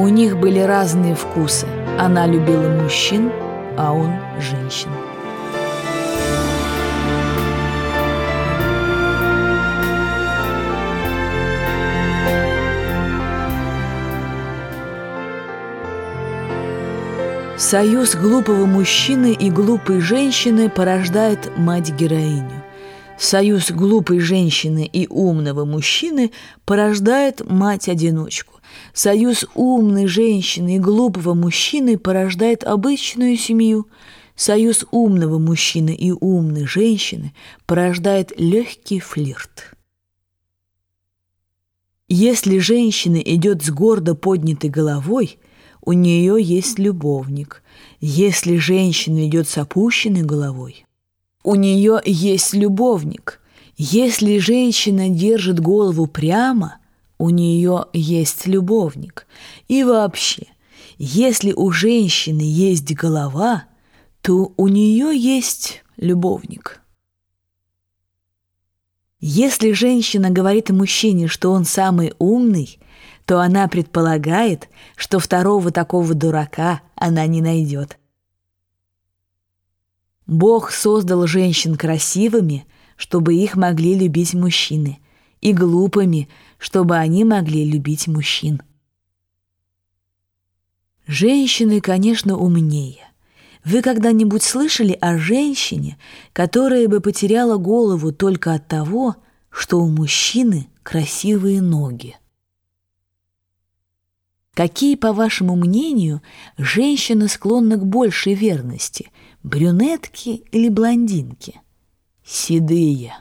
У них были разные вкусы. Она любила мужчин, а он – женщин. Союз глупого мужчины и глупой женщины порождает мать-героиню. Союз глупой женщины и умного мужчины порождает мать-одиночку. Союз умной женщины и глупого мужчины порождает обычную семью. Союз умного мужчины и умной женщины порождает легкий флирт. Если женщина идет с гордо поднятой головой, у нее есть любовник. Если женщина идет с опущенной головой, у нее есть любовник. Если женщина держит голову прямо, у нее есть любовник. И вообще, если у женщины есть голова, то у нее есть любовник. Если женщина говорит мужчине, что он самый умный, то она предполагает, что второго такого дурака она не найдет. Бог создал женщин красивыми, чтобы их могли любить мужчины, и глупыми, чтобы они могли любить мужчин. Женщины, конечно, умнее. Вы когда-нибудь слышали о женщине, которая бы потеряла голову только от того, что у мужчины красивые ноги? Какие, по вашему мнению, женщины склонны к большей верности, брюнетки или блондинки? Седые.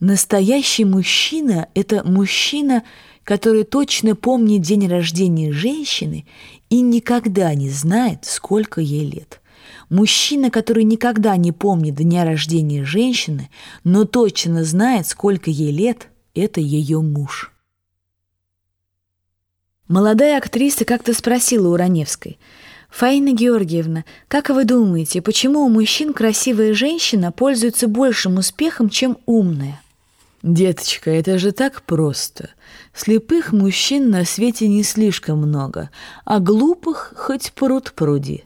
Настоящий мужчина – это мужчина, который точно помнит день рождения женщины и никогда не знает, сколько ей лет. Мужчина, который никогда не помнит дня рождения женщины, но точно знает, сколько ей лет – это ее муж. Молодая актриса как-то спросила у Раневской. «Фаина Георгиевна, как вы думаете, почему у мужчин красивая женщина пользуется большим успехом, чем умная?» «Деточка, это же так просто. Слепых мужчин на свете не слишком много, а глупых хоть пруд пруди».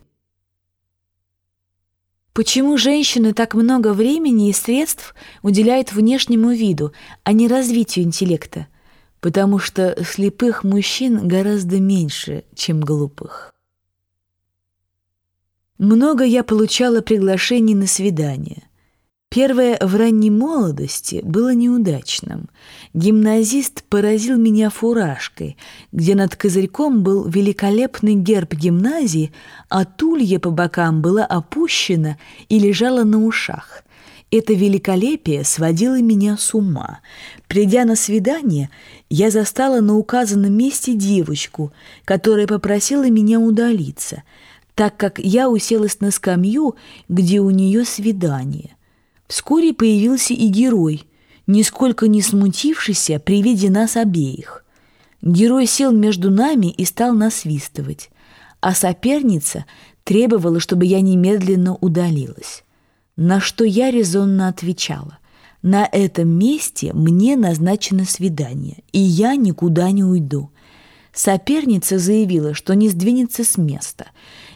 Почему женщины так много времени и средств уделяют внешнему виду, а не развитию интеллекта? потому что слепых мужчин гораздо меньше, чем глупых. Много я получала приглашений на свидание. Первое в ранней молодости было неудачным. Гимназист поразил меня фуражкой, где над козырьком был великолепный герб гимназии, а тулья по бокам была опущена и лежала на ушах. Это великолепие сводило меня с ума. Придя на свидание, я застала на указанном месте девочку, которая попросила меня удалиться, так как я уселась на скамью, где у нее свидание. Вскоре появился и герой, нисколько не смутившийся при виде нас обеих. Герой сел между нами и стал насвистывать, а соперница требовала, чтобы я немедленно удалилась. На что я резонно отвечала. На этом месте мне назначено свидание, и я никуда не уйду. Соперница заявила, что не сдвинется с места.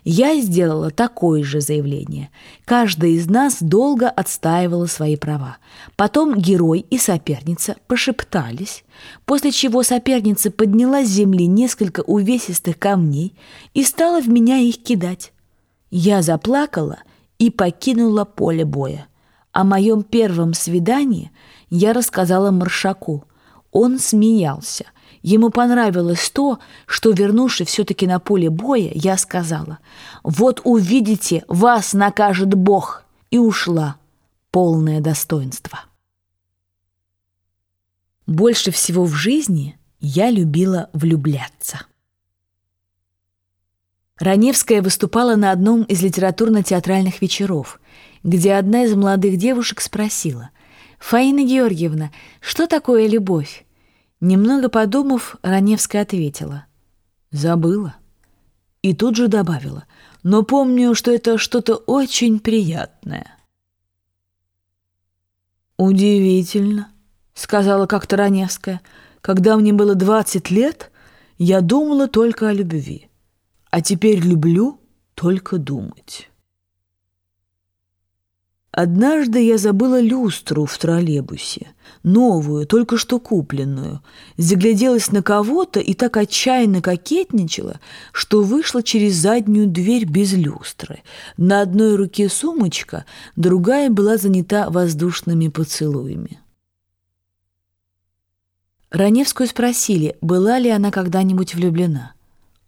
Я сделала такое же заявление. Каждая из нас долго отстаивала свои права. Потом герой и соперница пошептались, после чего соперница подняла с земли несколько увесистых камней и стала в меня их кидать. Я заплакала и покинула поле боя. О моем первом свидании я рассказала Маршаку. Он смеялся. Ему понравилось то, что, вернувшись все-таки на поле боя, я сказала «Вот увидите, вас накажет Бог!» и ушла, полное достоинство. Больше всего в жизни я любила влюбляться. Раневская выступала на одном из литературно-театральных вечеров, где одна из молодых девушек спросила, «Фаина Георгиевна, что такое любовь?» Немного подумав, Раневская ответила, «Забыла». И тут же добавила, «Но помню, что это что-то очень приятное». «Удивительно», — сказала как-то Раневская, «когда мне было двадцать лет, Я думала только о любви, а теперь люблю только думать. Однажды я забыла люстру в троллейбусе, новую, только что купленную. Загляделась на кого-то и так отчаянно кокетничала, что вышла через заднюю дверь без люстры. На одной руке сумочка, другая была занята воздушными поцелуями. Раневскую спросили, была ли она когда-нибудь влюблена.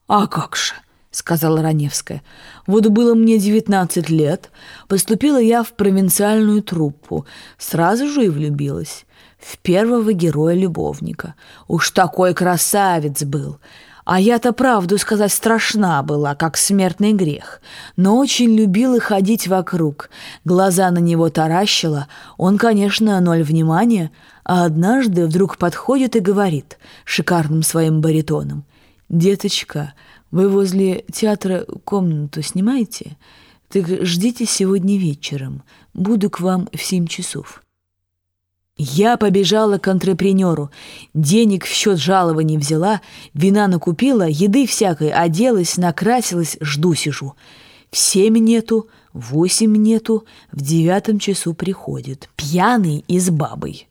«А как же!» — сказала Раневская. «Вот было мне девятнадцать лет, поступила я в провинциальную труппу, сразу же и влюбилась. В первого героя-любовника. Уж такой красавец был!» А я-то правду сказать страшна была, как смертный грех, но очень любила ходить вокруг. Глаза на него таращила, он, конечно, ноль внимания, а однажды вдруг подходит и говорит шикарным своим баритоном. «Деточка, вы возле театра комнату снимаете? Так ждите сегодня вечером. Буду к вам в семь часов». Я побежала к антрепренеру. Денег в счет жалований взяла, вина накупила, еды всякой, оделась, накрасилась, жду сижу. В семь нету, в восемь нету, в девятом часу приходит. Пьяный и с бабой.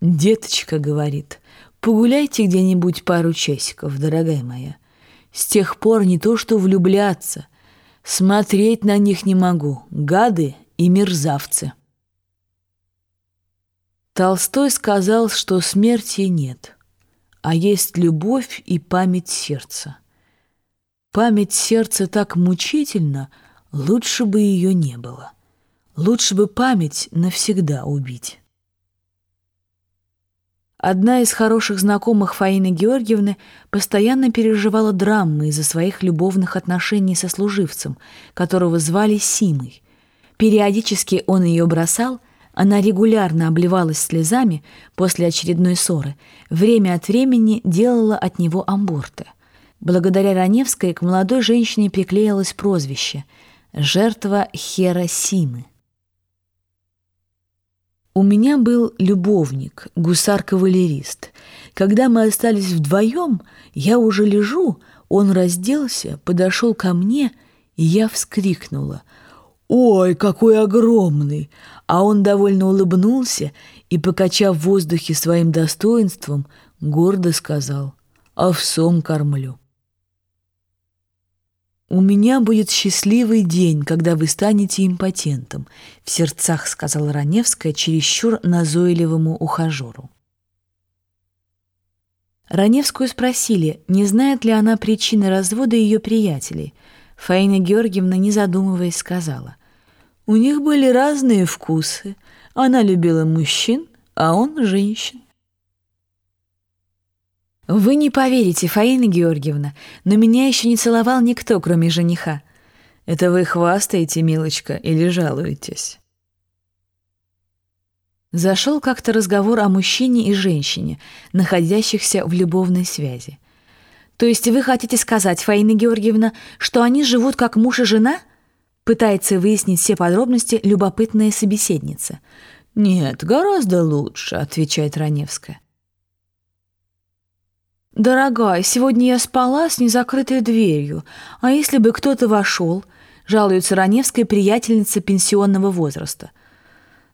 «Деточка», — говорит, — «погуляйте где-нибудь пару часиков, дорогая моя. С тех пор не то что влюбляться, смотреть на них не могу, гады и мерзавцы». Толстой сказал, что смерти нет, а есть любовь и память сердца. Память сердца так мучительно, лучше бы ее не было. Лучше бы память навсегда убить. Одна из хороших знакомых Фаины Георгиевны постоянно переживала драмы из-за своих любовных отношений со служивцем, которого звали Симой. Периодически он ее бросал – она регулярно обливалась слезами после очередной ссоры, время от времени делала от него амборты. Благодаря Раневской к молодой женщине приклеилось прозвище «Жертва Херосимы». У меня был любовник, гусар-кавалерист. Когда мы остались вдвоем, я уже лежу, он разделся, подошел ко мне, и я вскрикнула — «Ой, какой огромный!» А он довольно улыбнулся и, покачав в воздухе своим достоинством, гордо сказал «Овсом кормлю». «У меня будет счастливый день, когда вы станете импотентом», — в сердцах сказала Раневская чересчур назойливому ухажеру. Раневскую спросили, не знает ли она причины развода ее приятелей. Фаина Георгиевна, не задумываясь, сказала — у них были разные вкусы. Она любила мужчин, а он — женщин. «Вы не поверите, Фаина Георгиевна, но меня еще не целовал никто, кроме жениха. Это вы хвастаете, милочка, или жалуетесь?» Зашел как-то разговор о мужчине и женщине, находящихся в любовной связи. «То есть вы хотите сказать, Фаина Георгиевна, что они живут как муж и жена?» Пытается выяснить все подробности любопытная собеседница. «Нет, гораздо лучше», — отвечает Раневская. «Дорогая, сегодня я спала с незакрытой дверью, а если бы кто-то вошел?» — жалуется Раневская приятельница пенсионного возраста.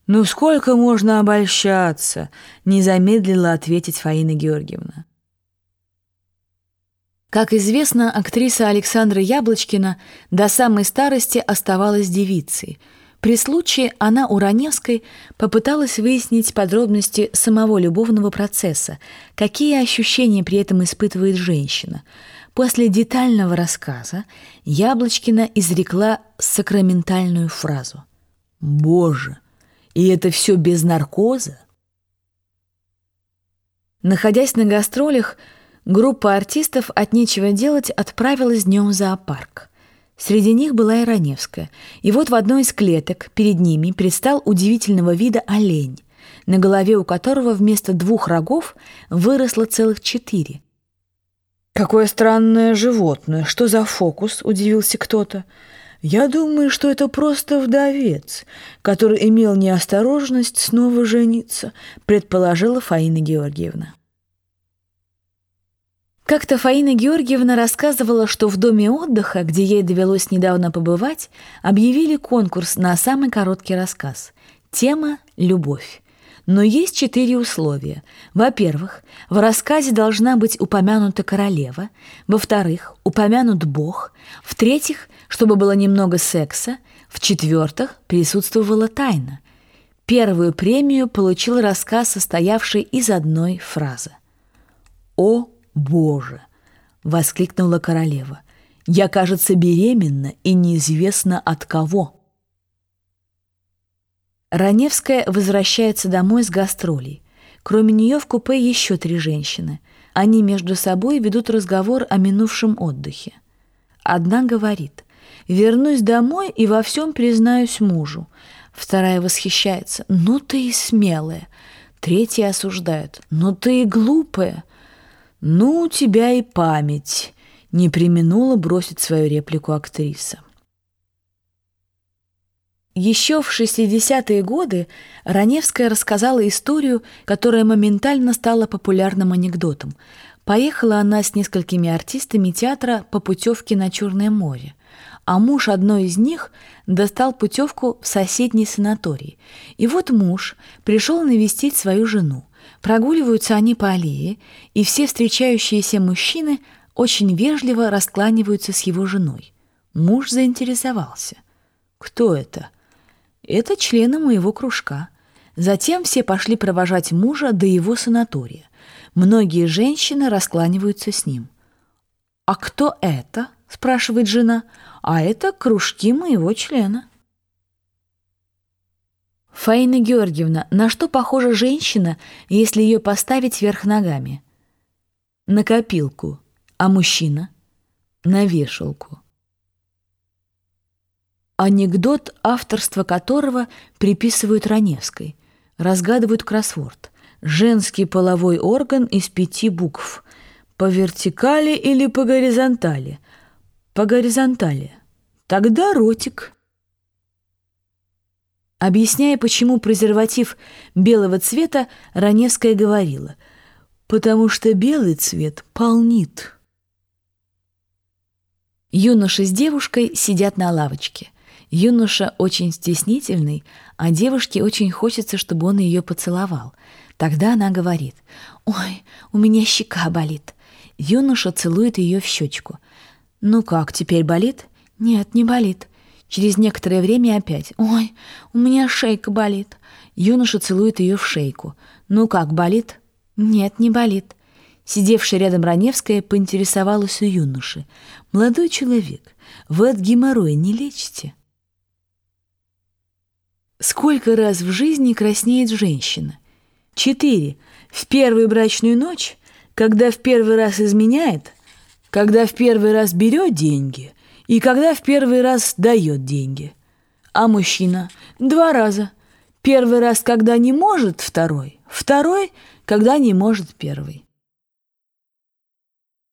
«Ну сколько можно обольщаться?» — не замедлила ответить Фаина Георгиевна. Как известно, актриса Александра Яблочкина до самой старости оставалась девицей. При случае она у Раневской попыталась выяснить подробности самого любовного процесса, какие ощущения при этом испытывает женщина. После детального рассказа Яблочкина изрекла сакраментальную фразу «Боже, и это все без наркоза?» Находясь на гастролях, Группа артистов от нечего делать отправилась днем в зоопарк. Среди них была и Раневская. И вот в одной из клеток перед ними предстал удивительного вида олень, на голове у которого вместо двух рогов выросло целых четыре. «Какое странное животное! Что за фокус?» – удивился кто-то. «Я думаю, что это просто вдовец, который имел неосторожность снова жениться», – предположила Фаина Георгиевна. Как-то Фаина Георгиевна рассказывала, что в доме отдыха, где ей довелось недавно побывать, объявили конкурс на самый короткий рассказ. Тема «Любовь». Но есть четыре условия. Во-первых, в рассказе должна быть упомянута королева. Во-вторых, упомянут Бог. В-третьих, чтобы было немного секса. В-четвертых, присутствовала тайна. Первую премию получил рассказ, состоявший из одной фразы. «О Боже!» — воскликнула королева. «Я, кажется, беременна и неизвестно от кого». Раневская возвращается домой с гастролей. Кроме нее в купе еще три женщины. Они между собой ведут разговор о минувшем отдыхе. Одна говорит «Вернусь домой и во всем признаюсь мужу». Вторая восхищается «Ну ты и смелая». Третья осуждает «Ну ты и глупая». «Ну, у тебя и память», — не применула бросить свою реплику актриса. Еще в 60-е годы Раневская рассказала историю, которая моментально стала популярным анекдотом. Поехала она с несколькими артистами театра по путевке на Черное море, а муж одной из них достал путевку в соседний санаторий. И вот муж пришел навестить свою жену. Прогуливаются они по аллее, и все встречающиеся мужчины очень вежливо раскланиваются с его женой. Муж заинтересовался. «Кто это?» «Это члены моего кружка». Затем все пошли провожать мужа до его санатория. Многие женщины раскланиваются с ним. «А кто это?» – спрашивает жена. «А это кружки моего члена». Фаина Георгиевна, на что похожа женщина, если ее поставить вверх ногами? На копилку. А мужчина? На вешалку. Анекдот, авторство которого приписывают Раневской. Разгадывают кроссворд. Женский половой орган из пяти букв. По вертикали или по горизонтали? По горизонтали. Тогда ротик. Объясняя, почему презерватив белого цвета, Раневская говорила, «Потому что белый цвет полнит». Юноша с девушкой сидят на лавочке. Юноша очень стеснительный, а девушке очень хочется, чтобы он ее поцеловал. Тогда она говорит, «Ой, у меня щека болит». Юноша целует ее в щечку. «Ну как, теперь болит?» «Нет, не болит». Через некоторое время опять. «Ой, у меня шейка болит». Юноша целует ее в шейку. «Ну как, болит?» «Нет, не болит». Сидевшая рядом Раневская поинтересовалась у юноши. «Молодой человек, вы от геморроя не лечите?» Сколько раз в жизни краснеет женщина? Четыре. В первую брачную ночь, когда в первый раз изменяет, когда в первый раз берет деньги – и когда в первый раз дает деньги. А мужчина два раза. Первый раз, когда не может второй, второй, когда не может первый.